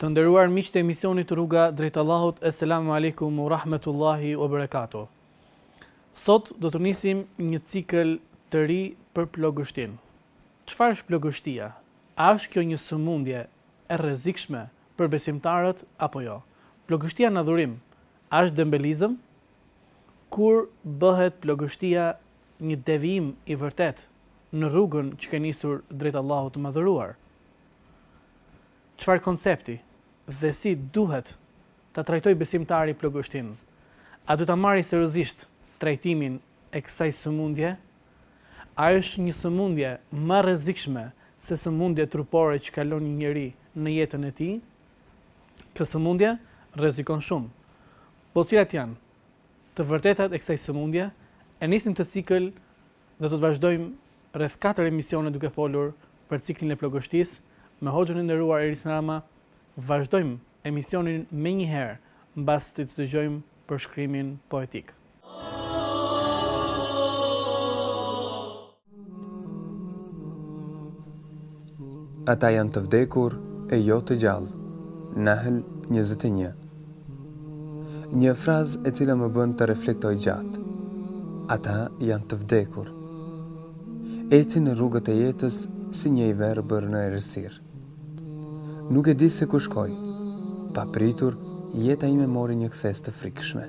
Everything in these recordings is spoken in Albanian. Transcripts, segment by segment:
Të nderuar miq të emisionit Rruga drejt Allahut Eselamu Alejkum u Rahmetullahi u Berekatu Sot do të nisim një cikël të ri për plogështin Çfarë është plogështia? A është kjo një sëmundje e rrezikshme për besimtarët apo jo? Plogështia në adhurim a është dembelizëm? Kur bëhet plogështia një devijim i vërtetë në rrugën që ke nisur drejt Allahut të Madhëruar? Çfarë koncepti dhe si duhet ta trajtojë besimtari plogështin? A duhet ta marri seriozisht trajtimin e kësaj sëmundje? A është një sëmundje më e rrezikshme se sëmundjet trupore që kalon një njeri në jetën e tij? Kjo sëmundje rrezikon shumë. Po cilat janë të vërtetat e kësaj sëmundje? E nisim këtë cikël Dhe do të vazhdojmë rreth katër emisione duke folur për ciklin e plogështisë me hoxhën e nderuar Eris Rama. Vazhdojmë emisionin menjëherë mbasi të dëgjojmë përshkrimin poetik. Ata janë të vdekur e jo të gjallë. Nahl njëzet e një. Një frazë e cila më bën të reflektoj gjatë. Ata janë të vdekur. Eci në rrugët e jetës si një i verbër në errësirë. Nuk e di se ku shkoj. Papritur, jeta ime mori një kthesë të frikshme.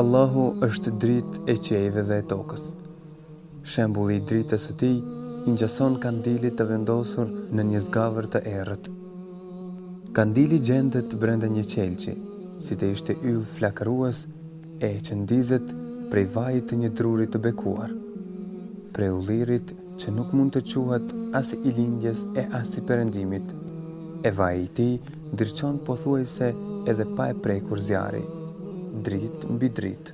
Allahu është dritë e qiejve dhe e tokës. Shembulli i dritës së tij i ngjason kandilit të vendosur në një zgavër të errët. Kandili gjendet brenda një qelqi, si të ishte yll flakërues e që ndizet prej vajit të një druri të bekuar, prej ullirit që nuk mund të quhet as i lindjes e as i perëndimit, e vaji i tij ndriçon pothuajse edhe pa e prekur zjarri, dritë mbi dritë.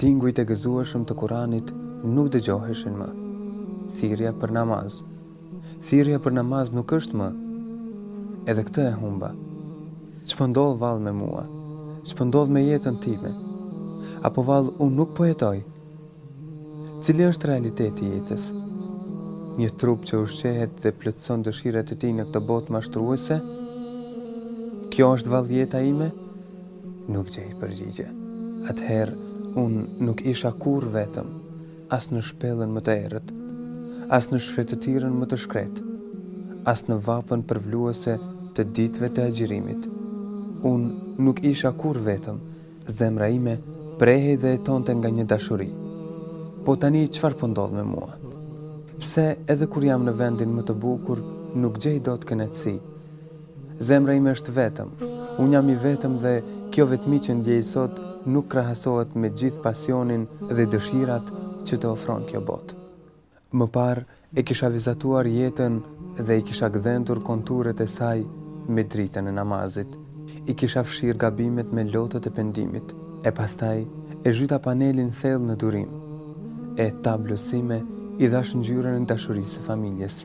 Tingujt e gëzueshëm të Kuranit nuk dëgjoheshin më. Thirrja për namaz. Thirrja për namaz nuk është më. Edhe këtë e humba. Ç'po ndodh vallë me mua? Ç'po ndodh me jetën time? Apo vallë unë nuk po jetoj? Cili është realiteti i jetës? Një trup që ushqehet dhe plotëson dëshirat e tij në këtë botë mashtruese? Kjo është vallë jeta ime? Nuk gjej përgjigje. Atëherë unë nuk isha kurrë vetëm, as në shpellën më të errët, as në shkretëtirën më të shkretë, as në vapën përvluese të ditëve të agjërimit. Unë nuk isha kurrë vetëm, zemra ime prehej dhe jetonte nga një dashuri. Po tani çfarë po ndodh me mua? Pse edhe kur jam në vendin më të bukur, nuk gjej dot kënaqësi? Zemra ime është vetëm. Unë jam i vetëm dhe kjo vetmi që ndjej sot nuk krahasohet me gjithë pasionin dhe dëshirat që të ofron kjo botë. Më parë e kisha vizatuar jetën dhe i kisha gdhendur konturet e saj me dritën e namazit. I kisha fshirë gabimet me lotët e pendimit e pastaj e zhyta penelin thellë në durim e tablos sime i dhashë ngjyrën e dashurisë së familjes.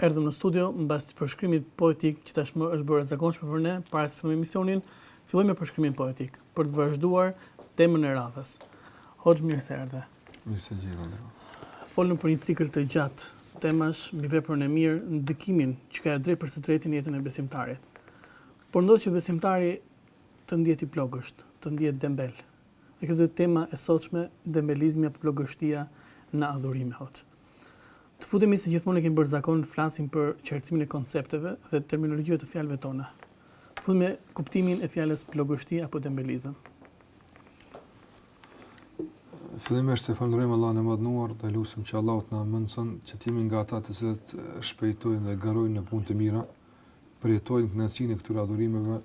Erdhëm në studio mbas përshkrimit poetik që tashmë është bërë e zakonshme për ne, para se të fillojmë emisionin, fillojmë me përshkrimin poetik, për të vazhduar temën e radhës. Hoxhë mirë se erdhe. Mirë se gjithë, folëm për një cikël të gjatë temash mbi veprën e mirë, ndikimin që ka drejtpërsëdrejti në jetën e besimtarit. Por ndodh që besimtari të ndjehet i plogësht, të ndjehet dembel, E kjo dhe tema e sotshme dembelizmi apo plogështia në adhurime hoxhë. Të futemi si gjithmonë e kemi bërë zakon të flasim për qartësimin e koncepteve dhe terminologjive të fjalëve tona. Të futemi me kuptimin e fjalës plogështi apo dembelizëm. Fillimisht e falënderojmë Allahun e Madhnuar, e lusim që Allahu të na mundësojë që të jemi nga ata të cilët shpejtojnë dhe garojnë në punë të mira, përjetojnë kënaqësinë e këtyre adhurimeve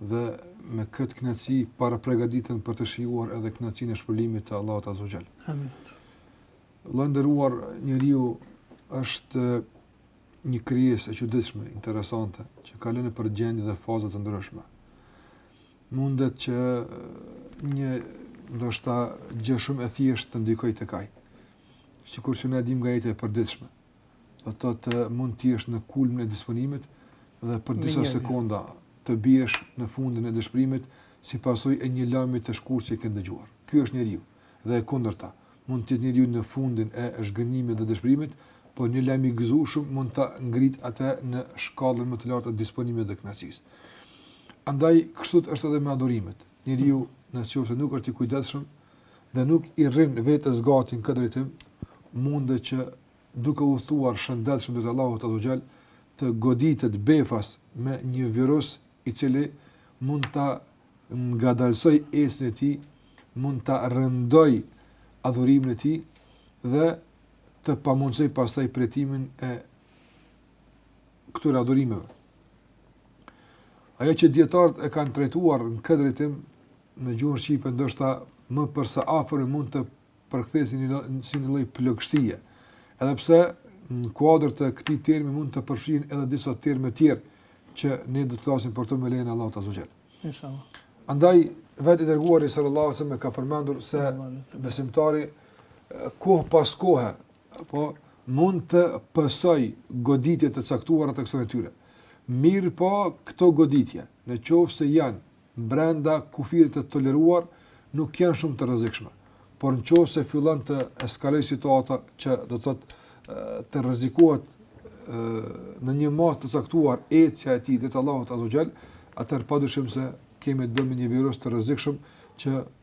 dhe me këtë kënaqësi parapërgatiten për të shijuar edhe kënaqësinë e shpërblimit të Allahut Azze ue Xhel. Amin. Vëlla i nderuar njeriu është një krijesë e çuditshme, interesante, që kalon nëpër gjendje dhe faza të ndryshme. Mundet që një ndoshta gjë shumë e thjeshtë të ndikojë tek ai. Sikur që ne dimë nga jeta e përditshme, do të thotë mund të jesh në kulmin e disponimit dhe për disa sekonda të biesh në fundin e dëshpërimit si pasojë e një lajmi të shkurtër që ke ndëgjuar. Ky është njeriu dhe e kundërta. Mund të jetë njeriu në fundin e zhgënjimit dhe dëshpërimit, por një lajm i gëzueshëm mund ta ngrit atë në shkallën më të lartë të disponimit dhe kënaqësisë. Andaj kështu është edhe me adhurimet. Njeriu në qoftë se nuk është i kujdesshëm dhe nuk i rri vetes gati në këtë drejtim, mundet që duke udhëtuar shëndetshëm drejt Allahut Azze ue Xhel, të goditet befas me një virus i cili mund ta ngadalësojë ecjen e tij, mund ta rëndojë adhurimin e tij dhe të pamundësojë pastaj përjetimin e këtyre adhurimeve. Ajo që dijetarët e kanë trajtuar në këtë drejtim, në gjuhën shqipe, ndoshta më për së afërmi mund të përkthehet si një, si një lloj plogështie. Edhe pse në kuadrë të këtij termi mund të përfshihen edhe disa terma të tjerë, që ne do të flasim për to me lejen e Allahut Azze ue Xhel. Andaj, vetë i dërguar sallallahu alejhi ue selem ka përmendur se besimtari kohë pas kohë Apo mund të pësojë goditje të caktuara të kësaj natyre. Mirëpo, këto goditje, në qoftë se janë brenda kufirit të toleruar, nuk janë shumë të rrezikshme. Por në qoftë se fillon të eskalojë situata që do të thotë të rrezikohet në një masë të caktuar ecja e tij drejt Allahut azze ue xhel, atëherë padyshim se kemi të bëjmë me një virus të rrezikshëm që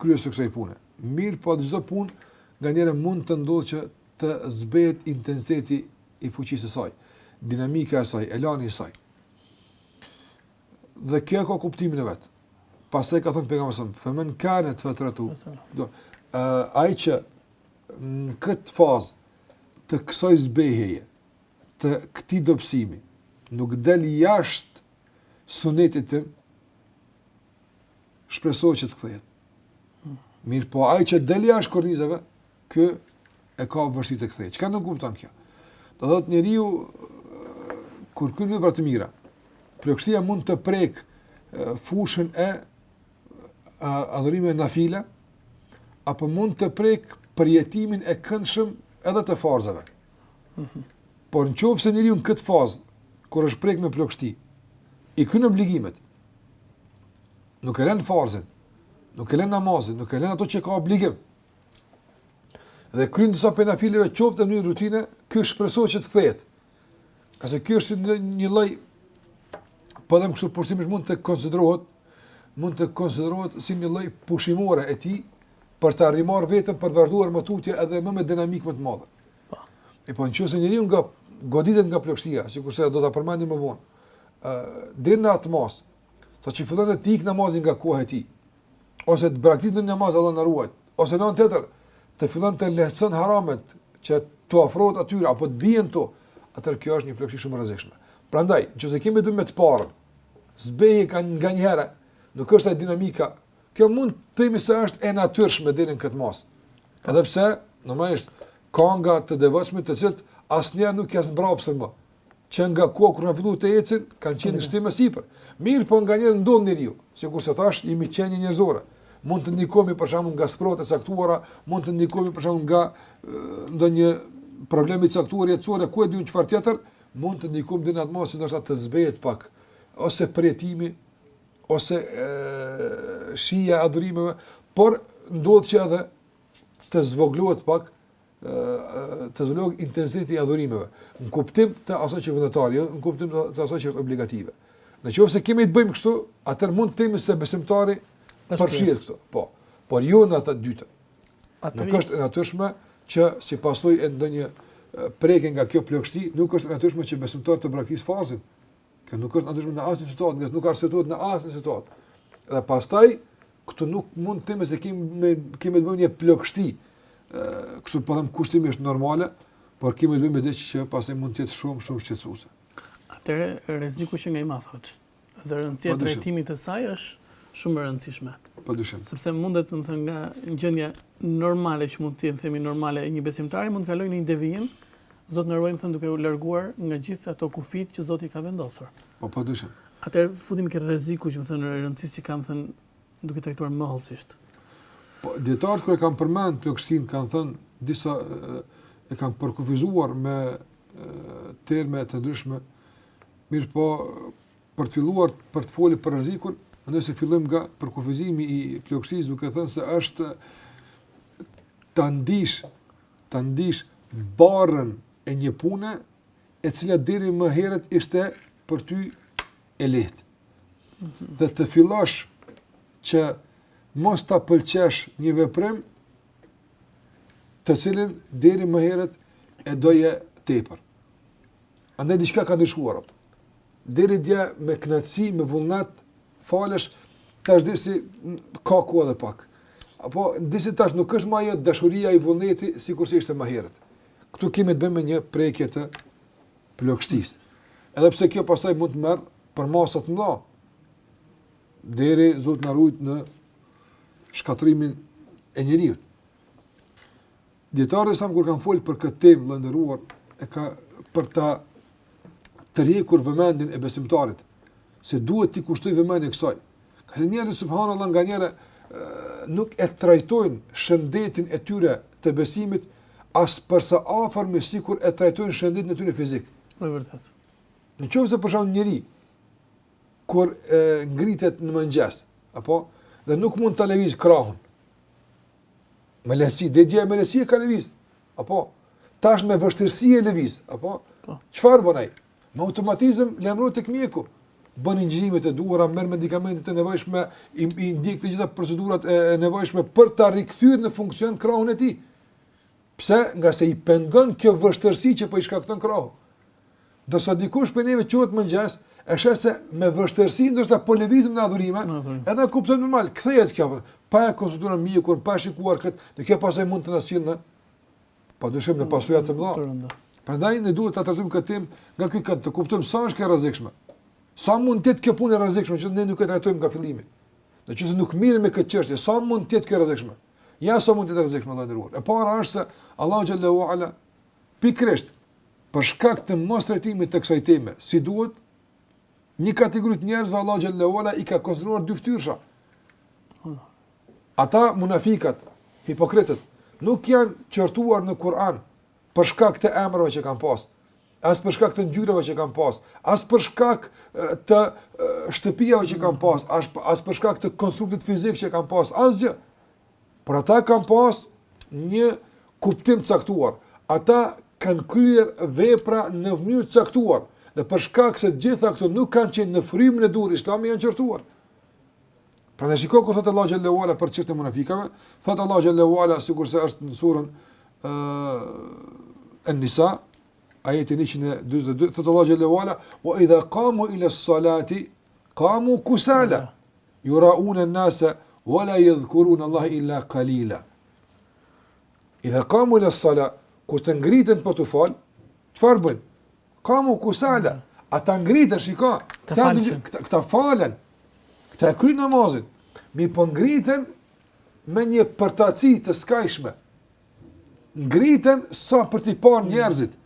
kryes së kësaj pune. Mirëpo në çdo punë nganjëherë mund të ndodhë që të zbehet intensiteti i fuqisë së saj, dinamika e saj, elani i saj. Dhe kjo ka kuptimin e vet. Pastaj ka thënë pejgamberi sa, "Femen kanet fetretuhu", ai që në këtë fazë të kësaj zbehjeje, të këtij dobësimi, nuk del jashtë sunetit tim shpresohet që të kthehet. Mirëpo, ai që del jashtë kornizave, ky e ka vështirë të kthehet. Çka nënkupton kjo? Do thotë njeriu kur kryen vepra të mira, plogështia mund të prekë fushën e adhurimeve nafile, apo mund të prekë përjetimin e këndshëm edhe të farzave. Por në qoftë se njeriu në këtë fazë, kur është prek me plogështi, i kryen obligimet, nuk e lenë farzin, nuk e lenë namazin, nuk e lenë ato që ka obligim, dhe kryen disa prej nafileve qoftë në një rutinë, kjo shpresohet që të kthehet, ngase kjo është një, një lloj, po themi kështu kushtimisht mund të konsiderohet, mund të konsiderohet si një lloj pushimore e tij, për ta rimarrë veten për të vazhduar më tutje edhe më me dinamikë më të madhe. Po. E po nëse njeriu nga goditet nga plogështia, sikurse do ta përmendim më vonë, ë deri në atë masë, sa që fillon t'i ikë namazi nga koha e tij, ose të braktisë një namaz Allahu na ruajt, ose në anë tjetër, të fillon t'i lehtëson haramet që t'u afrohet atyre apo të bie në to, atëherë kjo është një plogështi shumë e rrezikshme. Prandaj, nëse kemi të bëjmë me të parën, zbehje ka nganjëherë, nuk është ajo dinamika Kjo mund të themi se është e natyrshme deri në këtë masë. Edhe pse, normalisht, ka nga të devotshmit të cilët asnjëherë nuk janë mbrapsur më. Që nga koha kur kanë filluar të ecin, kanë qenë në shtim e sipër. Mirëpo nganjëherë ndodh njeriu, sikurse thashë, jemi qenie njerëzore. Mund të ndikohemi për shkakun nga sprova të caktuara, mund të ndikohemi për shkakun nga ndonjë problem i caktuar jetësor, ku e di unë çfarë tjetër, mund të ndikohemi deri në atë masë që ndoshta të zbehet pak ose përjetimi ose shija e adhurimeve, por ndodhë që edhe të zvogëlohet pak, të zvogëlohet intensiteti i adhurimeve, në kuptim të asaj që vullnetare, jo në kuptim të asaj që është obligative. Në qoftë se kemi të bëjmë kështu, atëherë mund të themi se besimtari përfshihet këtu. Po, por jo në atë dytën. Atëherë... Nuk është e natyrshme që si pasojë e ndonjë prekje nga kjo plogështi, nuk është e natyrshme që besimtari të braktisë farzin. Kjo nuk është e natyrshme në asnjë situatë, nëse nuk arsyetohet në asnjë situatë. Dhe pastaj këtu nuk mund të themi se kemi me kemi të bëjmë një plogështi. ë kështu po them kushtimisht normale, por kemi të bëjmë diçka që pastaj mund të jetë shumë shumë shqetësuese. Atëherë rreziku qenka i madh. Dhe rëndësia e trajtimit të saj është shumë e rëndësishme. Pa dyshim. Sepse me thënë të thënë nga gjendja normale që mund të jetë themi normale e një besimtari mund të kalojë në një devijim Zot na ruaj me thënë duke u larguar nga gjithë ato kufijtë që Zoti ka vendosur. Po pa dyshim. Atëherë futemi te rreziku që me thënë rëndësisë që me thënë duke trajtuar më hollësisht. Po dijetarët kur e kanë përmend plogështinë kanë thënë disa e kanë përkufizuar me terma të ndryshme. Mirëpo për të filluar për të folur për rrezikun, mendoj se fillojmë nga përkufizimi i plogështisë duke thënë se është ta ndiesh ta ndiesh barrën e një pune e cila deri më herët ishte për ty e lehtë. Dhe të fillosh që mos ta pëlqesh një veprim të cilin deri më herët e doje tepër. Andaj diçka ka ndryshuar. Deri dje me kënaqësi, me vullnet faleshe, tash disi ka ku edhe pak. Apo, disi tash nuk është ma ajo dashuria, ai vullneti, sikurse ishte ma herët. Këtu kemi të bëjmë një prekje të plogështisë. Edhe pse kjo pastaj mund të marrë përmasa të mëdha, deri Zot na ruajt në shkatërrimin e njeriut. Dijetarët islam kur kanë folë për këtë temë vëlla i nderuar e kanë për ta tërhequr vëmendjen e besimtarit se duhet t'i kushtojë vëmendje kësaj. Kanë thënë njerëzit subhanallahu nganjëherë nuk e trajtojnë shëndetin e tyre të besimit as për së afërmi sikur e trajtojnë shëndetin e tyre fizik. Me të vërtetë. Në qoftë se për shembull njeriu, kur e, ngrihet në mëngjes, apo, dhe nuk mund ta lëvizë krahun, Me lehtësi, deri dje me lehtësi e ka lëviz. Apo, tash me vështirësi e lëviz. Apo, po. Çfarë bën ai? Me automatizm lajmërohet tek mjeku. Bën incizimet e duhura, merr medikamentet e nevojshme, i, i ndjek të gjitha procedurat e, e nevojshme për ta rikthyer në funksion krahun e tij. Pse? Nga se i pengon kjo vështirësi që po i shkakton krahu. Ndërsa dikush prej neve çohet në mëngjes, e sheh se me vështirësi ndoshta po lëvizim në adhurime, edhe e kupton normal, kthehet kjo për, pa e konsultuar mjekun, pa e shikuar kët, dhe kjo pastaj mund të na sjell në padyshim në pasoja të mëdha. Prandaj ne duhet ta trajtojmë këtë temë nga ky kant, të kuptojmë sa është e rrezikshme. Sa mund të jetë kjo punë e rrezikshme që ne nuk e trajtojmë nga fillimi. Në qoftë se nuk merremi me këtë çështje, sa mund të jetë kjo e rrezikshme. Ja sa mund të jetë e rrezikshme vëlla i nderuar. E para është se Allahu xhallahu ala Pikërisht, për shkak të mos trajtimit të kësaj teme si duhet, një kategori të njerëzve Allahu xhallahu ala i ka konsideruar dyftyrsha. Ata munafikat, hipokritët, nuk janë qortuar në Kur'an për shkak të emrave që kanë pas, as për shkak të ngjyrave që kanë pas, as për shkak të shtëpive që kanë pas, as për shkak të konstruktit fizik që kanë pas, asgjë. Por ata kanë pas një kuptim të caktuar. Ata kanë kryer vepra në mënyrë të caktuar dhe për shkak se të gjitha këto nuk kanë qenë në frymën e duhur Islami janë qortuar. Prandaj shiko kur thot Allah xhallahu ala për çështën e munafikave, thot Allah xhallahu ala sikurse është në surën En-Nisa ajeti 142, thot Allah xhallahu ala wa idha qamu ila as-salati Kamu kusala, juraune en-nase, wala jedhkurune Allahe illa kalila. Idha kamu ila sala, kur të ngriten për t'u falë, çfarë bëjnë? Kamu kusala, mm. ata ngriten, shika, këta, këta, këta falen, këta e kry namazin, mirëpo ngriten me një përtaci të skajshme, ngriten sa për t'i parë mm. njerëzit,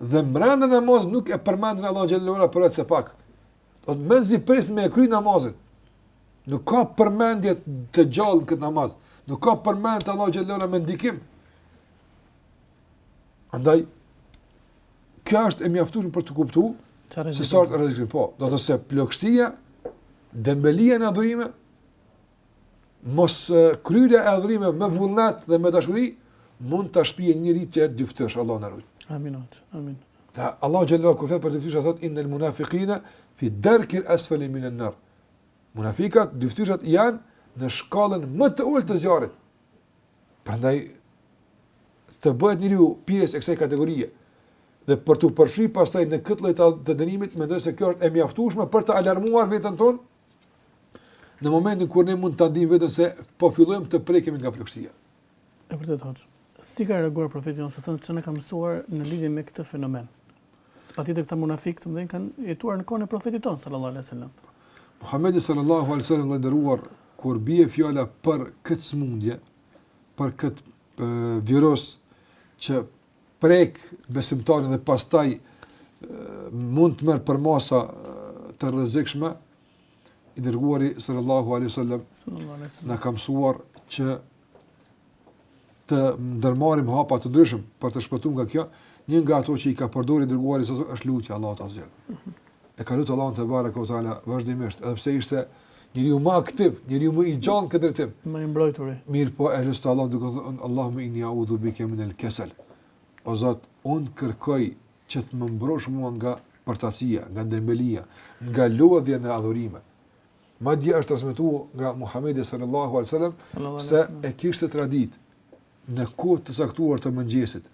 dhe mbrenda namazit nuk e përmendin Allahun xhallahu ala përveç se pak. Domethënë mezi presin me e kry namazin. Nuk ka përmendje të gjallë në këtë namaz. Nuk ka përmendje të Allahut xhallahu ala me ndikim. Andaj kjo është e mjaftueshme për të kuptuar se sa është rrezik. Po, do të thotë se plogështia, dembelia në adhurime mos kryerja e adhurimeve me vullnet dhe me dashuri mund ta shpijë njeriun te dyftyrësia Allahu na ruajt. Amin. Amin. E Allahu xhallahu kur flet për dyftyrshat thot inel munafiqina fi darkil asfali min an-nar. Munafiqat dyftyrshat janë në shkallën më të ulët të zjarrit. Prandaj të bëhet njeriu pjesë e kësaj kategorie dhe për t'u përfshirë pastaj në këtë lloj të dënimit, mendoj se kjo është e mjaftueshme për të alarmuar veten tonë në momentin kur ne mund të ndim veten se po fillojmë të prekemi nga plogështia. Hoxhë, si ka reaguar profeti alejhi selam, çka na ka mësuar në lidhje me këtë fenomen? Se patjetër këta munafik të mëdhenj kanë jetuar në kohën e profetit tonë, sallallahu alai sallam. Muhammedi sallallahu alai sallam vëlla i nderuar, kur bie fjala për këtë smundje, për këtë virus që prek besimtarin dhe pastaj mund të merr përmasa të rrezikshme, i dërguari sallallahu alaihi wasallam na ka mësuar që të ndërmarrim hapa të ndryshëm për të shpëtuar nga kjo, një nga ato që i ka përdorur i dërguari sallallahu alaihi wasallam është lutja Allahut azze ve xhel. Mhm. E ka lutur Allahun tebareke ue teala vazhdimisht, edhe pse ishte Njeriu më aktiv, njeriu më i gjallë në këtë drejtim. Më i mbrojturi. Mirëpo e luste Allahun duke thënë Allahumma inni a'udhu bika min al-kasal. O Zot, unë kërkoj që të më mbrosh mua nga përtacia, nga dembelia, nga lodhja në adhurime. Madje është transmetuar nga Muhamedi sallallahu alaihi wasallam se e kishte traditë në kohë të caktuar të mëngjesit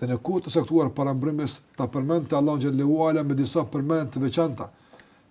dhe në kohë të caktuar parambrëmjes ta përmendte Allahun xhelle ue ala me disa përmendje të veçanta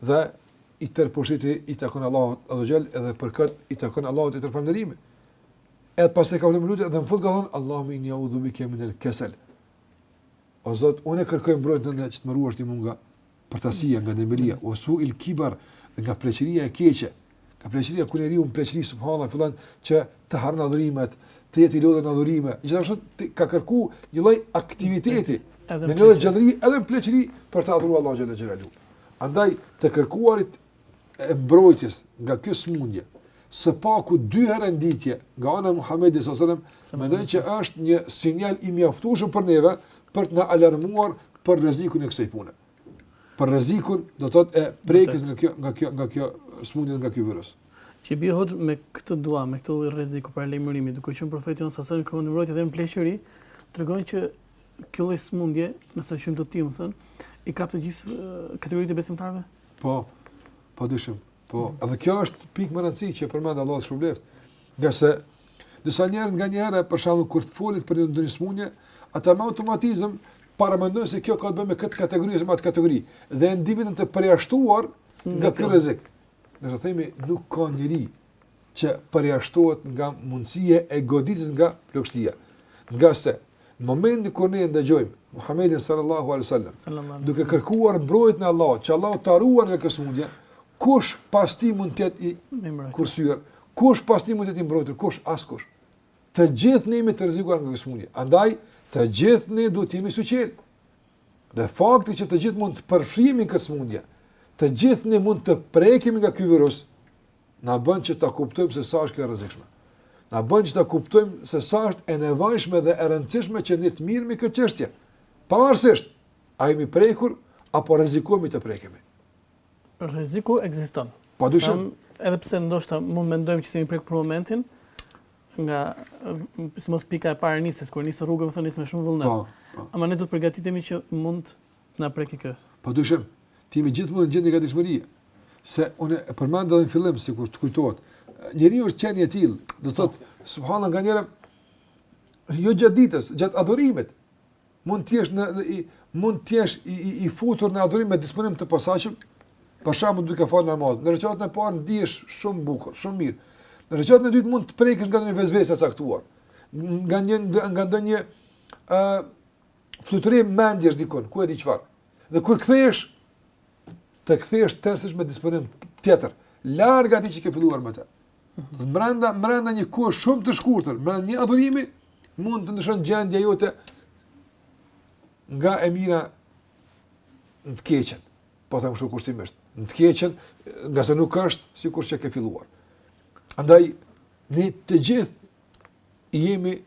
Dhe i tërë pushteti i takon Allahut Azza Jall edhe për kët i takon Allahut i tërë falënderimi. Edhe pastaj ka bërë lutje dhe në fund ka thënë Allahumma inni a'udhu bika min al-kasal. O Zot, unë kërkoj mbrojtje tënde që të më ruash ti mua nga përtacia nga dembelia, ue su'il kibar nga pleqëria e keqe. Nga pleqëria kur njeriu në pleqëri subhanallahu fillon që të harron adhurimet, të jetë i lodhur në adhurime. Gjithashtu ka kërku një lloj aktiviteti, edhe një lloj gjallërie, edhe në pleqëri për të adhuruar Allahun xhalla xhelalu. Andaj të kërkuarit e mbrojtjes nga kjo smundje, së paku dy herë në ditë nga ana e Muhamedit sallallahu alajhi wasallam, mendoj që është një sinjal i mjaftueshëm për neve për të na alarmuar për rrezikun e kësaj pune. për rrezikun, do të thotë e prekjes nga kjo nga kjo nga kjo smundje nga ky virus. Që i bie hoxhë me këtë dua, me këtë lloj rreziku, paralajmërimi, duke qenë profeti alejhi selatu selam kërkon mbrojtje dhe në pleqëri, tregon që kjo lloj smundje, nëse mund të themi, i kap të gjithë kategoritë e besimtarëve? Po. Pa dyshim. Po, edhe kjo është pikë me rëndësi që përmende, Allahu të shpërbleftë. Ngase disa njerëz nganjëherë për shembull kur të flitet për ndonjë smundje ata me automatizëm paramendojnë se kjo ka të bëjë me këtë kategori ose me atë kategori dhe e ndien veten të përjashtuar nga ky rrezik. Ne themi nuk ka njeri që përjashtohet nga mundësia e goditjes nga plogështia. Ngase, në momentin kur ne ndëgjojmë Muhammedin sallallahu alaihi wasallam, duke kërkuar mbrojtjen e Allahut, që Allahu ta ruajë nga kjo sëmundje, kush pas tij mund të jetë i kursyer? Kush pas tij mund të jetë i mbrojtur? Kush askush? Të gjithë ne jemi të rrezikuar nga kjo sëmundje. Andaj, të gjithë ne duhet të jemi syçelë. Dhe fakti që të gjithë mund të përfshihemi në këtë sëmundje, të gjithë ne mund të prekemi nga ky virus, na bën që ta kuptojmë se sa është kjo e rrezikshme. Na bën që ta kuptojmë se sa është e nevojshme dhe e rëndësishme që ne të mirremi me këtë çështje. Pavarësisht a jemi prekur apo rrezikojmë të prekemi. Rreziku ekziston. Pa dyshim, edhe pse ndoshta mund mendojmë që s'jemi prek për momentin nga sidomos pika e parë nisësi kur nis rrugën me thonë nis me shumë vullnet. Po, po. Ama ne do të përgatitemi që mund Na prek kjo. Padyshim, të jemi gjithmonë në gjendje gatishmërie. Se unë e përmenda edhe në fillim, si kur të kujtohet, njeriu është qenie e tillë, do të thotë, subhanallah nganjëherë, jo gjatë ditës, gjatë adhurimit, mund të jesh në, i, mund të jesh i, i, i futur në adhurim me disponim të posaqëm, për shembull duke falë namaz, në reqatin e parë ndihesh shumë bukur, shumë mirë, në reqatin e dytë mund të prekesh nga një vesvese e caktuar, nga një, nga ndonjë, uh, fluturim mendjes dikun, ku e di çfarë. Dhe kur kthehesh, të kthehesh tërësisht me disponim tjetër, larg atij që ke filluar me të. Në brenda, brenda një kohë shumë të shkurtër, brenda një adhurimi, mund të ndryshon gjendja jote nga e mira në të keqen. Po them kështu kushtimisht, në të keqen, ngase nuk është sikur që ke filluar. Andaj ne të gjithë jemi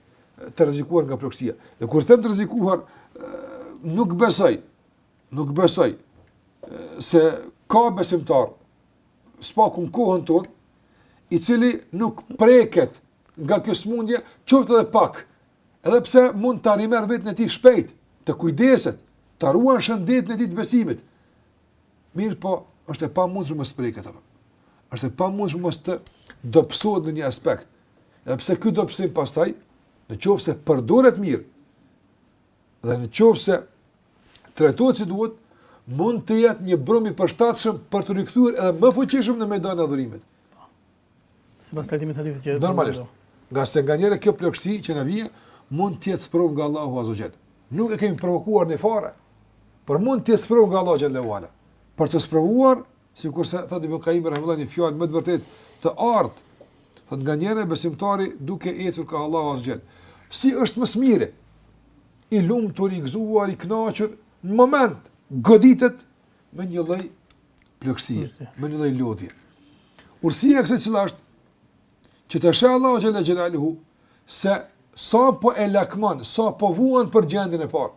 të rrezikuar nga plogështia. Dhe kur them të rrezikuar, nuk besoj, nuk besoj se ka besimtar së paku në kohën tonë i cili nuk preket nga kjo smundje, qoftë edhe pak. Edhe pse mund ta rimerr vetën e tij shpejt, të kujdeset, ta ruan shëndetin e tij të besimit. Mirpo, është e pamundshme mos preket. Është e pamundshme mos të dobësohet në një aspekt. Edhe pse ky dobësim pastaj, në qoftë se përdoret mirë dhe në qoftë se trajtohet si duhet, mund të jetë një brum i përshtatshëm për t'u rikthyer edhe më fuqishëm në mejdanin e adhurimit. Sipas trajtimit të hadithit që normalisht. Ngase nganjëherë kjo plogështi që na vije, mund të jetë sprovë nga Allahu Azza Jall. Nuk e kemi provokuar ne fare, por mund të jetë sprovë nga Allahu Jall Wala. Për të sprovuar, sikurse thotë Ibn Qayyim rahimehullahu një fjalë me të vërtetë të art, thotë nganjëherë besimtari duke ecur ka Allahu Azza Jall. Si është më së miri? I lumtur, i gëzuar, i kënaqur në moment goditet me një lloj plogështie, me një lloj lodhje. Urësia e kësaj cila është që të sheh Allahu azze ve xhel se sa po e lakmon, sa po vuan për gjendjen e parë.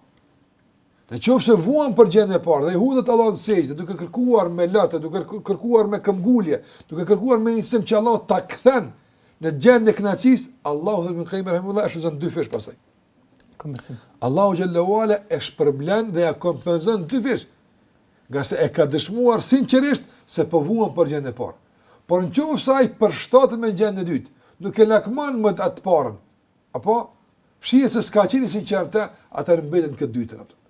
Në qofë se vuan për gjendjen e parë dhe i hudhët Allahut në sexhde, duke kërkuar me lotë, duke kërkuar me këmbëngulje, duke kërkuar me ngashërim që Allah ta këthen në gjendjen e knaqsisë, Allah thotë Ibn Kajimi rahimehullah e shumëzon dyfish pastaj. Allahu xhel-le ue ala e shpërblen dhe ja kompenzon dy fish. Nga se e ka dëshmuar sinqerisht se po vuan për gjendën e parë. Por në qoftë se ai përshtatet me gjendën e dytë, nuk e lakmon më atë të parën. Apo shihet se s'ka qenë i sinqertë, atëherë mbetet në këtë të dytën atë.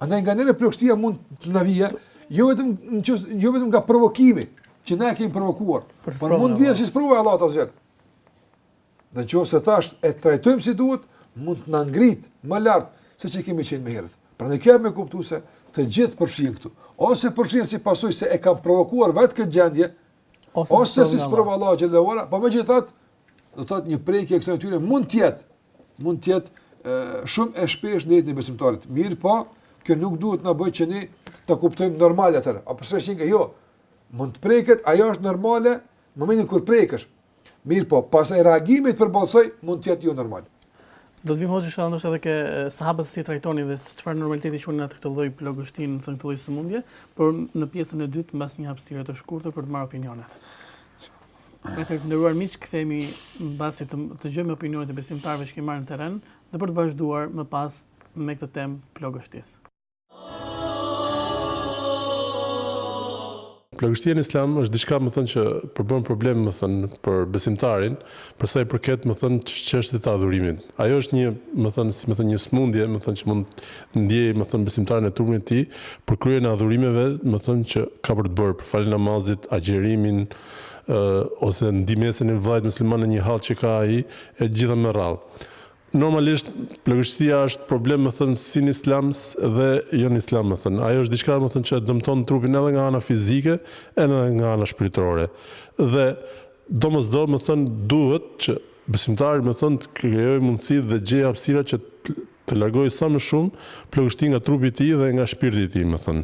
Andaj nga njëra plogështia mund të na vijë, jo vetëm në çështë, jo vetëm nga provokimi që ne kemi provokuar, por mund të vijë si provë e Allahut Zot. Në qoftë se thash e trajtojmë si duhet, mund të na ngrit më lart se ç'kemi qenë më herët. Prandaj kemi me kuptuar se të gjithë përfshihen këtu. Ose përfshihen si pasojë se e kanë provokuar vetë këtë gjendje, ose, ose si sprovë e Allahut xhel-le ue ala, po megjithatë, do të thotë një prekje e kësaj natyre mund të jetë, mund të jetë shumë e shpesh në jetën e besimtarit. Mirë, po, kjo nuk duhet të na bëjë që ne ta kuptojmë normal atë. A pse është që jo? Mund të preket, ajo është normale në momentin kur prekesh, Mirëpo, pastaj reagimi të përballë saj mund të jetë jo normal. Do të vim hoxhë inshallah ndoshta edhe ke sahabët si e trajtonin dhe çfarë normaliteti quanin atë këtë lloj plogështie, thon këtë lloj sëmundje, por në pjesën e dytë mbas një hapësire të shkurtur për të marrë opinionet. Me të nderuar miq, kthehemi mbasi të dëgjojmë opinionet e besimtarëve që kemi marrë në terren dhe për të vazhduar më pas me këtë temë të plogështisë. Plogështia në islam është diçka me thënë që përbën problem me thënë për besimtarin, përsa i përket me thënë çështjeve të adhurimit. Ajo është një, me thënë, si me thënë një smundje, me thënë që mund të ndjejë me thënë besimtari në trupin e tij për kryerjen e adhurimeve, me thënë që ka për të bërë për faljen e namazit, agjerimin, ë, ose ndihmesën e vëllait musliman në një hall që ka ai e gjithë me radhë. Normalisht plogështia është problem me thënë si në islam dhe jo në islam me thënë. Ajo është diçka me thënë që e dëmton trupin edhe nga ana fizike edhe nga ana shpirtërore. Dhe domosdo me thënë duhet që besimtari me thënë të krijojë mundësi dhe të gjejë hapësira që të largojë sa më shumë plogështinë nga trupi i tij dhe nga shpirti i tij me thënë.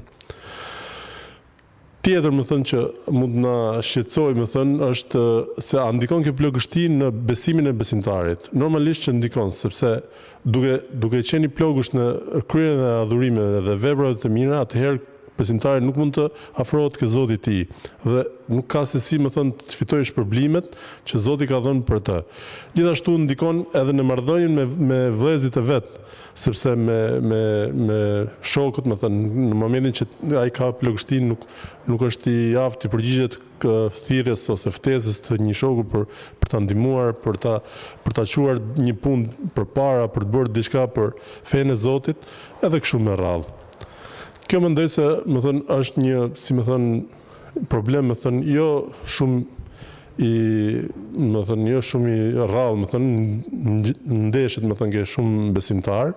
Tjetër, me thënë, që mund të na shqetësojë, me thënë, është se a ndikon kjo plogështi në besimin e besimtarit. Normalisht që ndikon, sepse duke duke qenë i plogësht në kryerjen e adhurimeve dhe veprave të mira, atëherë besimtari nuk mund të afrohet ke Zoti i tij dhe nuk ka se si, me thënë, të fitojë shpërblimet që Zoti ka dhënë për të. Gjithashtu ndikon edhe në marrëdhënien me me vëllezërit e vet. Sepse me me me shokët, me thënë, në momentin që ai ka plogështinë nuk nuk është i aftë t'i përgjigjet thirrjes ose ftesës të një shoku për për ta ndihmuar, për ta për ta çuar një punë përpara, për të bërë diçka për fenë e Zotit, edhe kështu me radhë. Kjo mendoj se, me thënë, është një, si me thënë, problem, me thënë, jo shumë domethënë jo shumë i rrallë domethënë ndeshet domethënë te shumë besimtarë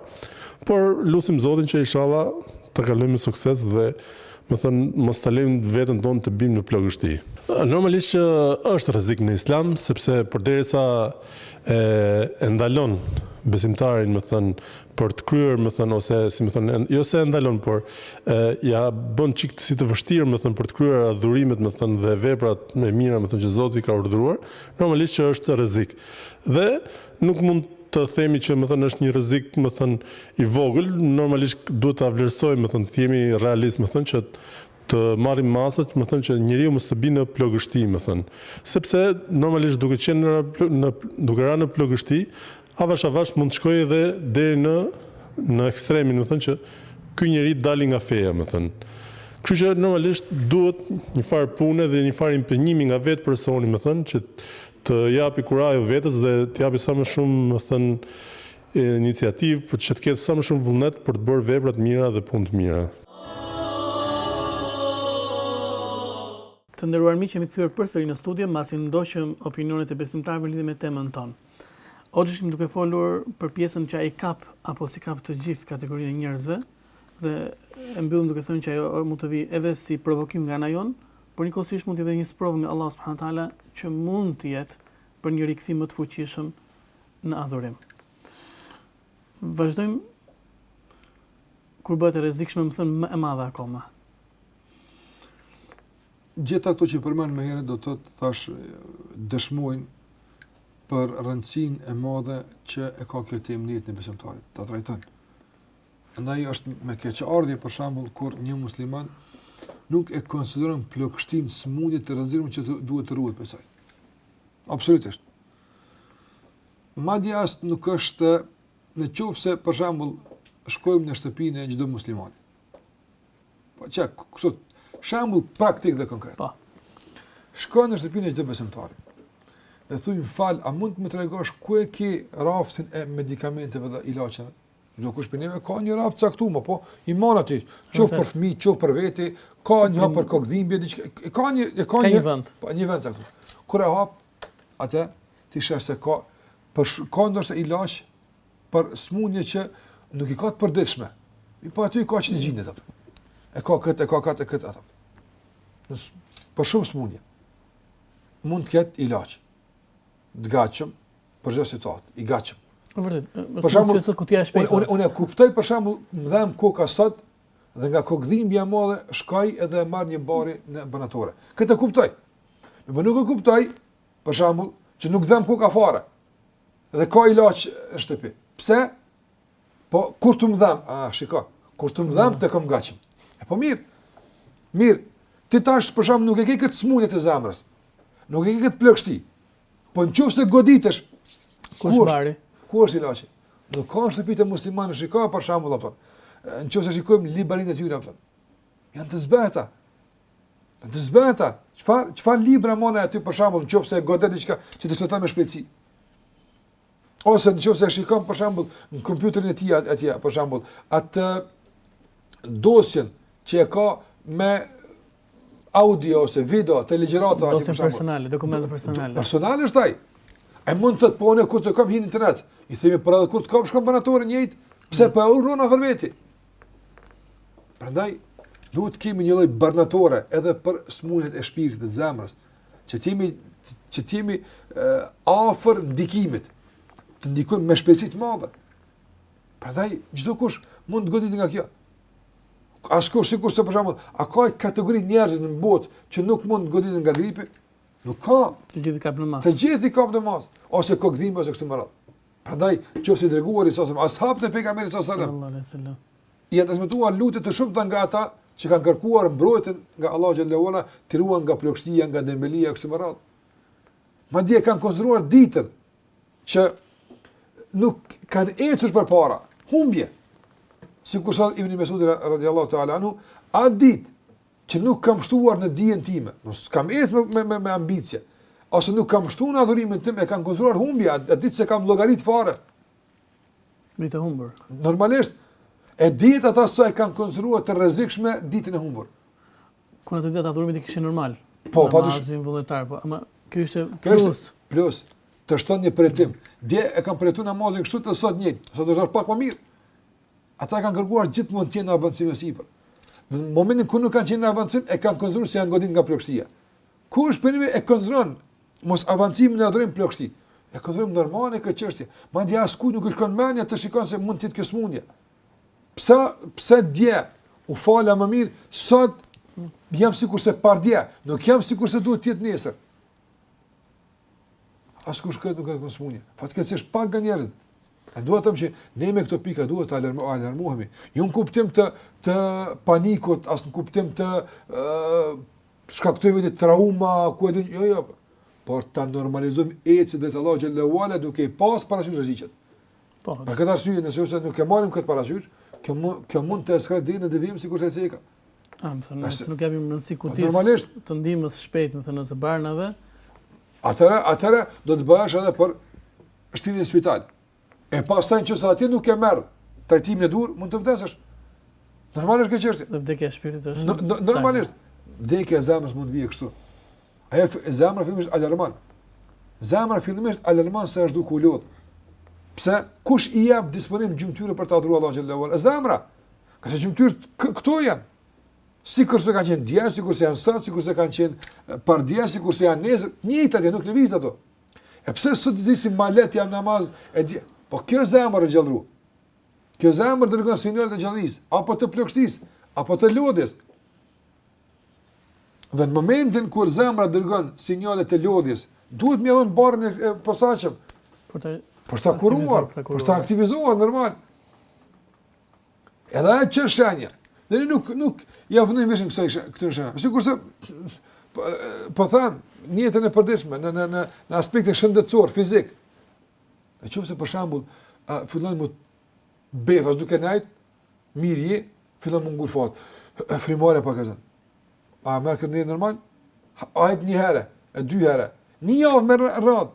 por lusim zotin që inshallah ta kalojmë me sukses dhe domethënë mos ta lëmë veten tonë të biem në plogështi normalisht që është rrezik në islam sepse përderisa e, e ndalon besimtarin domethënë për të kryer, domethënë, ose, si me thënë, jo se e ndalon, por ia bën çik si të vështirë, domethënë, për të kryer adhurimet, domethënë, dhe veprat e mira, domethënë, që Zoti i ka urdhëruar, normalisht që është rrezik. Dhe nuk mund të themi që, domethënë, është një rrezik, domethënë, i vogël, normalisht duhet ta vlerësojmë, domethënë, të jemi realistë, domethënë, që të marrim masat, domethënë, që njeriu mos të bjerë në plogështi, domethënë. Sepse normalisht duke qenë në, në duke ra në plogështi, Avash avash mund të shkojë edhe deri në në ekstremin, domethënë që ky njeri të dali nga feja, domethënë. Kështu që normalisht duhet një farë pune dhe një farë impenjimi nga vetë personi, domethënë, që t'i japi kurajë vetes dhe të japi sa më shumë, domethënë, iniciativë për që të ketë sa më shumë vullnet për të bërë vepra të mira dhe punë të mira. Të nderuar miq, jemi kthyer përsëri në studio mbasi ndoqëm opinionet e besimtarëve lidhje me temën tonë. Hoxhë ishim duke folur për pjesën që ai kap apo si kap të gjithë kategorinë e njerëzve dhe e mbyllëm duke thënë që ajo mund të vijë edhe si provokim nga ana jonë, por njëkohësisht mund të jetë një sprovë nga Allahu subhanahu wa taala që mund të jetë për një rikthim më të fuqishëm në adhurim. Vazhdojmë kur bëhet e rrezikshme, domethënë më e madhe, akoma. Gjitha këto që përmenda më herët do të thotë thash dëshmojnë për rëndësinë e madhe që e ka kjo temë në jetën e besimtarit, të trajtohet. Ndaj është me keqardhje për shembull kur një musliman nuk e konsideron plogështinë sëmundje të rëndë serioze që të duhet të ruhet prej saj. Absolutisht. Madje as nuk është në qoftë se për shembull shkojmë në shtëpinë e çdo muslimani. Po çka, kështu shembull praktik dhe konkret. Po. Shkon në shtëpinë e çdo besimtari. Dhe thuaj më fal, a mund të më tregosh ku e ke raftin e medikamenteve dhe ilaçeve? Çdokush prej neve ka një raft caktuar, po i marr aty, qoftë për fëmijë, qoftë për vete, ka një hap për kokëdhimbje, diçka, e ka një e ka një vend. Po një vend caktuar. Kur e hap atë, ti sheh se ka për ka ndoshta ilaç për smundje që nuk i ka të përditshme. Mirëpo aty ka që të gjindet, apo. E ka këtë, e ka këtë, e ka këtë, apo. Për shembull smundje. Mund të ketë ilaç. Të gatshëm, për çdo situatë, i gatshëm. Vërtet, për shembull që është kutia e shpejtë. Unë, unë, e kuptoj për shembull, më dhem koka sot, dhe nga kokëdhimbja e madhe, shkoj edhe e marr një bari në barnatore. Këtë e kuptoj. Ama nuk e kuptoj, për shembull, që nuk dhem koka fare. Dhe ka ilaç në shtëpi. Pse? Po kur të më dhem, a shiko, kur të më dhem mm. ta kam gatshëm. E po mirë. Mirë. Ti tash për shembull nuk e ke këtë smunje të zemrës. Nuk e ke këtë plogështi. Po në qoftë se goditesh, ku është bari? Ku është ilaçi? Nuk ka në shtëpitë muslimane, shiko për shembull apo. Në qoftë se shikojmë librarinë e tyre apo. Janë të zbehta. Të zbehta, çfarë çfarë libra mban aty për shembull, në qoftë se e godet diçka që të shtohet me shpejtësi. Ose në qoftë se e shikon për shembull në kompjuterin e tij atje, për shembull, atë dosjen që e ka me audio ose video të ligjërata ashtu si personale, dokumente personale. Personale është ai. Ai mund të thotë po ne kur të kam hi n'internet, i themi po edhe kur të kam shkon barnatore njëjtë, pse po e ofron afër veti? Prandaj duhet të kemi një lloj barnatore edhe për smunjet e shpirtit dhe të zemrës, që të jemi që të jemi afër ndikimit, të ndikojmë me shpejtësi të madhe. Prandaj çdo kush mund të goditet nga kjo. Askush sikur se për shembull, a ka kategori njerëzish në botë që nuk mund të goditen nga gripi? Nuk ka. Të gjithë i kap në masë. Të gjithë i kap në masë ose kokëdhimbje ose kështu me radhë. Prandaj, qoftë i dërguari sa selam, ashabët e pejgamberit sa selam. Sallallahu alaihi wasallam. Janë transmetuar lutje të shumta nga ata që kanë kërkuar mbrojtjen nga Allahu xhelle ue ala, t'i ruan nga plogështia, nga dembelia kështu me radhë. Madje kanë konsideruar ditën që nuk kanë ecur përpara, humbje. Sikur se Ibn Mesud radiallahu ta'ala anhu, atë ditë që nuk kam shtuar në dijen time, nuk kam ecë me, me, me, me ambicje, ose nuk kam shtuar në adhurimin tim, e kam konsideruar humbje, atë ditë s'e kam llogarit fare. Ditë e humbur. Normalisht, e dini ata sa e kanë konsideruar të rrezikshme ditën e humbur. Kur atë ditë adhurimin e kishte normal. Po, pa dyshim. Namazin po, ama kjo është plus. plus, të shton një përjetim. Dje e kam përjetu namazin kështu sot njëjtë, sot është pak më mirë. Ata e kanë kërkuar gjithmonë të jenë në avancim e sipër. Në momentin kur nuk kanë qenë në avancim, e kanë konsideruar se janë goditur nga plogështia. Kush prej neve e konsideron mos avancimin në adhurim plogështi? E konsiderojmë normale këtë çështje. Madje askujt nuk i shkon mendja të shikon se mund të jetë kjo smundje. Pse pse dje u fala më mirë, sot jam sikur se pardje, nuk jam sikur se duhet të jetë nesër. Askush këtë nuk e njeh sëmundje. Fatkeqësisht, pak nga njerëzit. A duhet të them që ne me këto pika duhet të alarmo, alarmohemi. Jo në kuptim të, të panikut, as në kuptim të uh, shkaktojmë vetes trauma, ku e di unë, jo, jo, por ta normalizojmë ecjen drejt Allahut xhele ue ala duke i pas parasysh rreziqet. Po. Për këtë arsye nëse ose nuk e marrim këtë parasysh, kjo mund kjo mund të eskalojë deri në devijim sikur që e ceka. A nëse ne nuk kemi mundësi po, kutis normalisht të ndihmës shpejt, me thënë të barnave. Atëherë, atëherë do të bëhesh edhe për shtrim në spital. E pastaj nëse aty nuk e merr trajtimin e duhur, mund të vdesësh. Normalisht kjo çështje. Vdekja e shpirtit është. Normalisht. Vdekja e zemrës mund të vijë kështu. Ajo zemra fillimisht alarmon. Zemra fillimisht alarmon se është duke u lodh. Pse kush i jap disponim gjymtyrëve për të adhuruar Allahun xhele ue ala? Zemra. Se gjymtyrët këto janë. Sikur se kanë qenë dje, sikur se janë sot, sikur se kanë qenë pardje, sikur se janë nesër, njëjtat janë, nuk lëvizin ato. E pse sot dikush s'mund e fal një namaz e dje? Po kjo zemër e gjallëron. Kjo zemër dërgon sinjale të gjallërisë, apo të plogështisë, apo të lodhjes. Dhe në momentin kur zemra dërgon sinjale të lodhjes, duhet me i dhon barin e posaçëm. Për të për ta kuruar, për ta aktivizuar normal. Edhe ajo është shenja. Dhe ne nuk nuk ia vëmë veshin kësaj këtu shenja. Sikurse po, po them, në jetën e përditshme, në në në në aspektin shëndetësor, fizik. Në qoftë se për shembull, fillon më, befas duke nejt, Mirë je, fillon më ngulfat. Frymëmarrja pak e zënë. A e merr këtë njeriu normal? A e një herë, e dy herë. Një javë me radhë.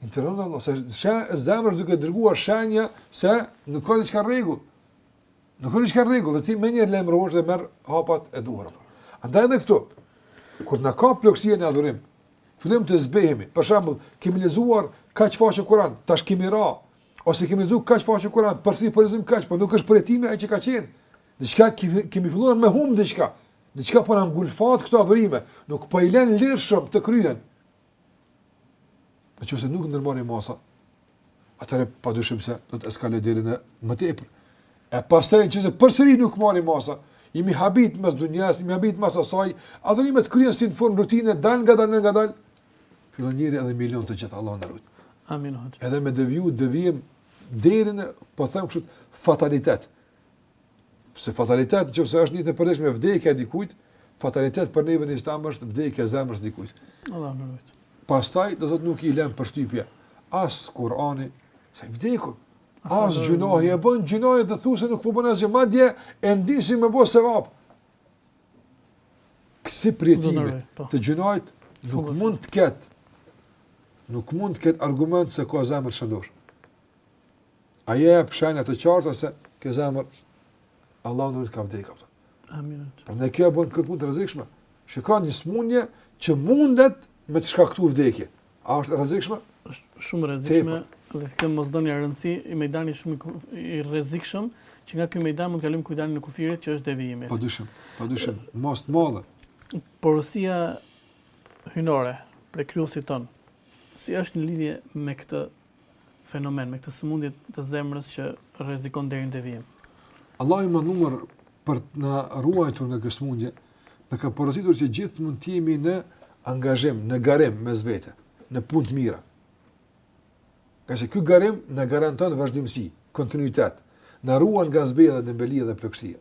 I telefonon mjekut, se sheh, zemra duke dërguar shenja se nuk ka diçka në rregull. Nuk ka diçka në rregull, dhe ti menjëherë alarmohesh dhe merr hapat e duhura. Andaj edhe këtu, kur na kap plogështia në adhurim, fillojmë të zbehemi. Për shembull, kemi lexuar kaq faqe Kur'an, tash kemi ra, Ose kemi lexuar kaq faqe Kur'an, përsëri po lexojmë kaq, po nuk është përjetimi ai që ka qenë. Diçka kemi filluar me humb diçka. Diçka po na ngulfat këto adhurime, nuk po i lë lirshëm të kryhen. Në qoftë se nuk ndërmarrim masa, atëherë pa dyshim se do të eskalojë deri në më tepër. E pastaj në qoftë se përsëri nuk marrim masa, jemi habit mas dunjas, jemi habit mas asaj, adhurimet kryhen si në formë rutine, dalngadal, ngadal, Fillon njeri edhe me i lon të gjitha, Allahu na ruajt. Amin. Edhe me deviju, devijim, deri në, po them kështu, fatalitet. Se fatalitet, nëse është në jetën e përditshme vdekja e dikujt, fatalitet për neve në islam është vdekja e zemrës dikujt. Allahu na ruajt. Pastaj, do të thotë nuk i len përshtypje. As Kurani, se e vdekur. As gjynahi, e bën gjynahin dhe thua se nuk po bën asgjë, madje e ndien si me bo sevap. kësi përjetimit të gjynahit nuk mund të ketë nuk mund të ketë argument se ka zemër shëndoshë. Ajo është shenja të qartë ose kjo zemër Allah na ruajt ka vdek Amin. Prandaj kjo e bënë këtë punë të rrezikshme. Se ka një sëmundje që mundet me të shkaktu vdekje. A është e rrezikshme? Është shumë e rrezikshme dhe kjo mosdhënia rëndësi është mejdan shumë i rrezikshëm, që nga ky mejdan mund të kalojmë mejdanin e kufirit që është devijimi. Pa dyshim, pa dyshim, mos të madhe. Porosia hynore prej Krijuesit tonë, si është në lidhje me këtë fenomen, me këtë sëmundje të zemrës që rrezikon deri në devijim. Allahu më numër për të na ruajtur nga kjo sëmundje, Na ka porositur që gjithmonë të jemi në angazhim, në garim mes vete, në punë të mira. Ka se ky garim na garanton vazhdimësi, kontinuitet, na ruan nga zbehja dhe dembelia dhe plogështia.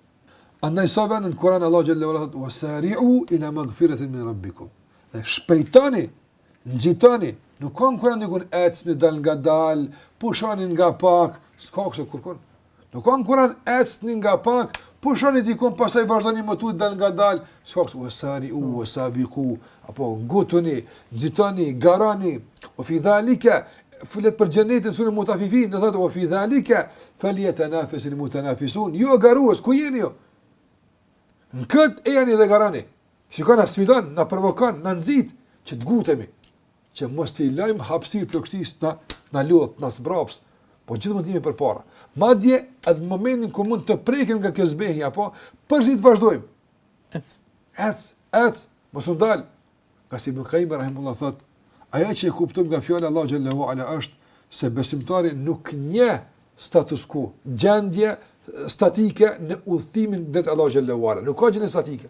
Andaj sa vjen në Kur'an Allahu xhelle ue ala thotë: "Wasari'u ila maghfiratin min rabbikum." Dhe shpejtoni, nxitoni, nuk ka në Kur'an dikun ecni dalngadalë, pushoni nga pak, s'ka kështu kurkun. Nuk ka n'Kur'an ecni nga pak, pushoni dikun pastaj vazhdoni më tutje dalngadalë, s'ka kështu wasari u wasabiku, apo ngutuni, nxitoni, garoni, wa fi dhalike, flet për xhenetin sura Mutaffifin, do thotë wa fi dhalike, falyatanafasil mutanafisun, ju o garues, ku jeni ju? Në këtë ejani dhe garoni. Shiko, na sfidon, na provokon, na nxit që të ngutemi. që mos t'i lajmë hapësirë plogështisë të na lodhë, na zbrapsë, po gjithmonë t'jemi përpara. Madje, edhe në momentin kur mund të prekemi nga kjo zbehje, apo, për si të vazhdojmë? Ec. Ec, ec, mos u ndal. Ngase Ibn Kajim, rahimehullah thot, ajo që e kuptojmë nga fjala e Allahut xhelle ue ala është, se besimtari nuk njeh status quo, gjendje statike në udhëtimin drejt Allahut xhelle ue ala. Nuk ka gjendje statike.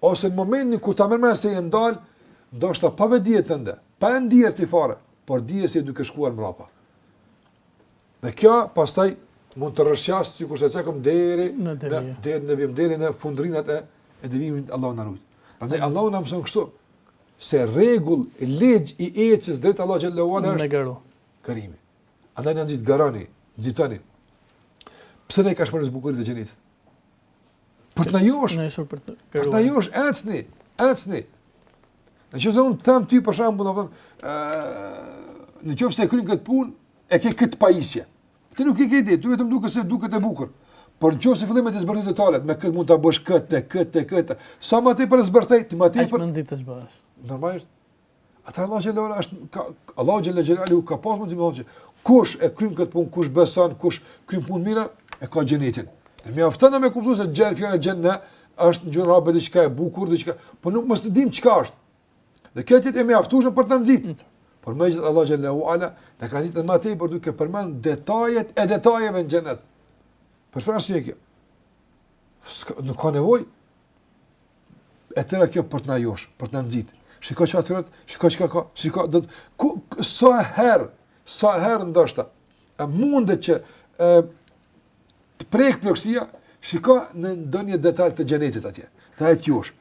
Ose në momentin kur ta merr mendja se je ndal, ndoshta pa vetëdije tënde, pa e ndier ti fare, por dije se je duke shkuar mbrapa. Dhe kjo pastaj mund të rrëshqas siç e cekëm deri në deri në devijim deri në fundrinat e e devijimit Allahu na ruajt. Prandaj Allahu na mëson kështu se rregull e ligj i ecjes drejt Allahut xhelle ue ala është gara. Garimi. Andaj na nxit garoni, nxitoni. Pse na ka shprehë bukuritë e xhenetit? Për të na josh. Në dëshirë për të. Për të josh, ecni, ecni. Në qoftë se unë të them ty për shembull, në përëm, në qoftë se e kryen këtë punë, e ke këtë pajisje. Ti nuk i ke ditë, vetëm duket se duket e bukur. Por në qoftë se filloj me të zbërthy detalet, me këtë mund ta bësh këtë, këtë, këtë, këtë. Sa ma tepër zbërthej, ti ma tepër... Aqë mëndzi të zbërsh. Normalisht. Atëherë Allahu xhelle ve ala është ka Allahu xhelle xhelaluhu ka pas mundësi të thotë kush e kryen këtë punë, kush beson, kush kryen punë të mira, e ka xhenetin. Ne mjafton me kuptu se xhen fjala xhenna është gjë rrobë diçka e bukur, diçka, po nuk mos të dim çka është. Dhe kjo është e mjaftueshme për të nxit. Mm. Por megjithatë Allahu xhelle ve ala na ka nxitur më tej për duke përmend detajet e detajeve në xhenet. Për çfarë është kjo? Nuk ka nevojë. e tëra kjo për të na josh, për të na nxit. Shiko çfarë thotë, shiko çka ka, shiko do të ku sa herë, sa herë ndoshta mundet që ë të prek plogështia, shiko në ndonjë detaj të xhenetit atje. Dhe ai të josh.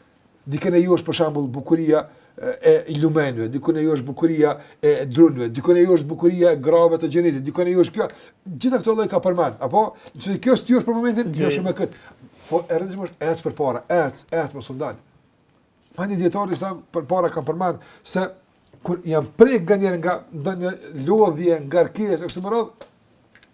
Dikënd e josh për shembull bukuria e lumenjve, dikënd e josh bukuria e drunjve, dikënd e josh bukuria e grave të xhenetit, dikënd e josh kjo, gjitha këto lloj ka përmend, apo, nëse kjo s'të josh për momentin, joshu me këtë, po e rëndësishme ec përpara, ec, ec, mos u ndal. Madje dijetarët edhe përpara kanë përmend se, kur janë prek nganjëherë nga ndonjë lodhje, ngarkesë, e kështu me radhë,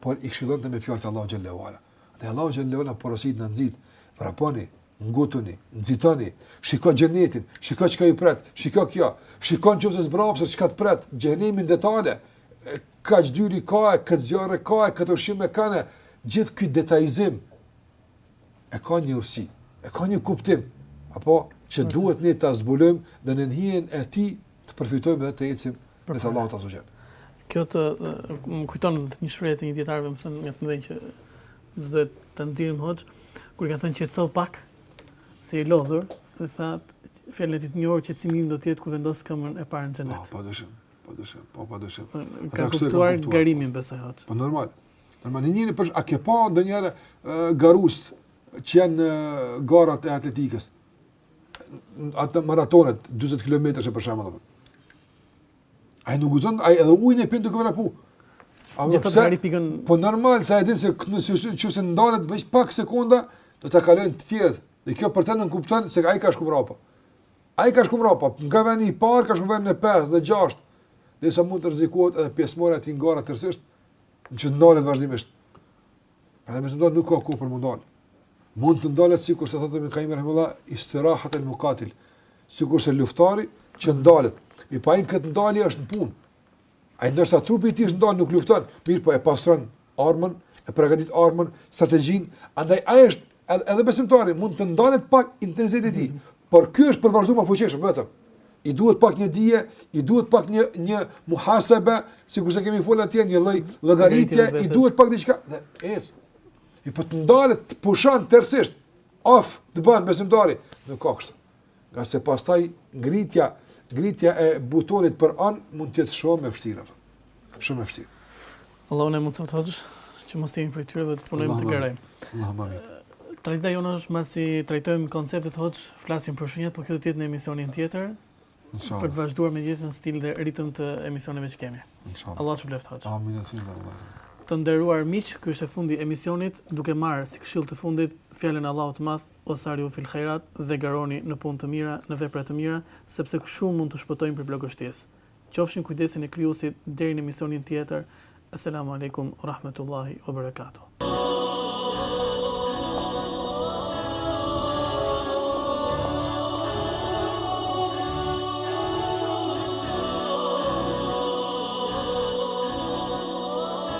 por i këshillonte me fjalët e Allahut xhelle ve ala. Dhe Allahu xhelle ve ala porosit na nxit, vraponi, ngutuni, nxitoni, shiko xhenetin, shiko çka ju pret, shiko kjo, shiko nëse zbrapsesh çka të pret, xhehenemin në detale, kaq dyer i ka, këtë zjarr e ka, këto ushqime kanë, gjithë ky detajizim e ka një urtësi, e ka një kuptim, apo që duhet ne ta zbulojmë dhe në hijen e tij të përfitojmë dhe të ecim drejt Allahut azze ve xhel. Kjo, më kujton një shprehje të një prej dijetarëve domethënë nga të mëdhenjtë, i nderuari hoxhë, kur ka thënë që çlodhu pak se je i lodhur, dhe tha fjalën e tij të njohur që qetësimi im do të jetë kur vendos këmbën e parë në xhenet. Pa, padyshim, padyshim, po padyshim. Ka kuptuar garimin besoj hoxhë. Po normal. Normal një njeri për a ke pa ndonjëherë garuesit që janë garat e atletikës. ato maratonat, 20 km e për shembull dhe. Ai nuk guxon, ai edhe ujin e pi duke vrapu. Ama përse, pikën... po normal, se e din se në qoftë se ndalet veç pak sekonda, do të kalojnë të tjerët. Dhe kjo për të nënkupton se ai ka shku mrapa. Ai ka shku mrapa, nga veni i parë, ka shku veni në 5 e 6. Dhe sa mund të rrezikohet edhe pjesëmarrja e tij në gara tërësisht, në qoftë se ndalet vazhdimisht. Prandaj domethënë nuk ka ku për m'u ndal. Mund të ndalet sikurse thotë Ibn Kajimi rahimehullah, istirahat el-mukatil, sikurse luftari që ndalet. Mirëpo ai në këtë ndalje është në punë. Ai ndoshta trupi i tij është ndal nuk lufton, mirëpo e pastron armën, e përgatit armën, strategjinë, andaj ai është Edhe edhe besimtari mund të ndalet pak intensiteti i tij, mhm. por ky është për të vazhdu ma fuqishëm vetëm. I duhet pak një dije, i duhet pak një një muhasebe, sikurse kemi folur atje një lloj llogaritjeje, i duhet pak diçka. Dhe ec. E po të ndalet të pushojë tërësisht. Of, të bën besimtari, nuk ka kështu. Nga se pastaj ngritja, ngritja e butonit për anë mund të jetë shumë e vështirë. Shumë e vështirë. Allahu na mëson të që mos jemi prej tyre dhe të punojmë të gjerojmë. Allahume amin. Tradita jonë është pasi trajtojmë konceptet hoxhë, flasim për shënjat, por kjo do të jetë në emisionin tjetër. Inshallah. Për të vazhduar me të njëjtin stil dhe ritëm të emisioneve që kemi. Inshallah. Allahu të shpërbleftë hoxhë. Amin dhe ty Allahu. Të nderuar miq, ky është fundi i emisionit, duke marrë si këshillë të fundit fjalën e Allahut të Madh, Ue sariu fil hajrat dhe garoni në punë të mira, në vepra të mira, sepse kshu mund të shpëtojmë prej plogështisë. Qofshi në kujdesin e Krijuesit deri në emisionin tjetër, Eselamu Alejkum ue Rahmetullahi ue Berekatuhu.